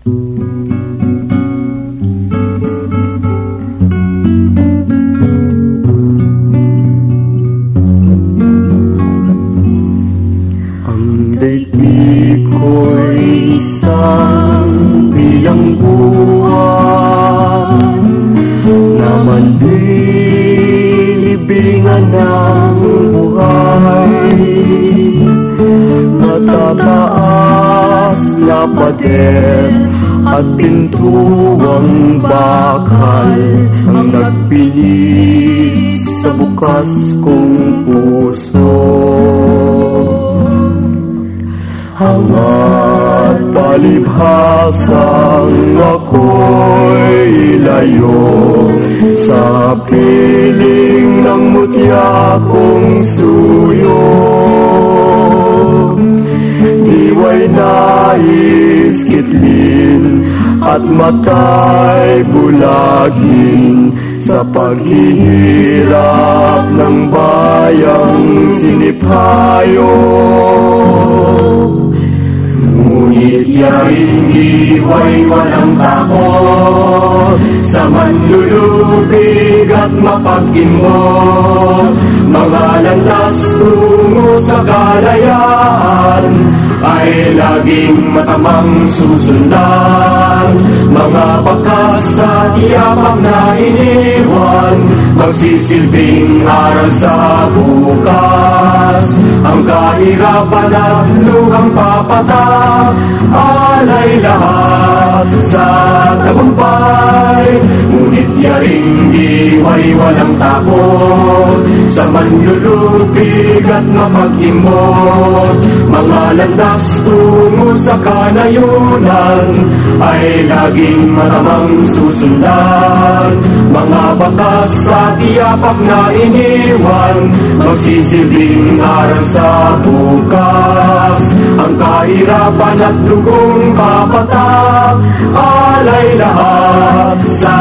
Ang daigdig ko'y isang bilangguan na mandilibingan ng buhay. Natataas na pader at pintuang bakal ang nagpilit sa bukas kong puso. Hangat palibhasang ako'y layo sa piling ng mutya kong suyo. Diwa'y nais kitlin at matay bulagin sa paghihirap ng bayang sinipayo. Ngunit yaring diwa'y walang takot Sa manlulubig at mapag-imot Mga landas tungo sa kalayaan Ay laging matamang susundan Mga bakas sa tiyapak na iniwan Magsisilbing aral sa bukas. Ang kahirapan at luhang papatak Alay lahat sa tagumpay. Ngunit yaring diwa'y walang takot Sa manlulupig at mapag-imot. Mga landas tungo sa kanayunan Ay laging matamang susundan. Mga batas sa tiyapak na iniwan. Magsisilbing aral sa bukas. Ang kahirapan at dugong papatak. Alay lahat sa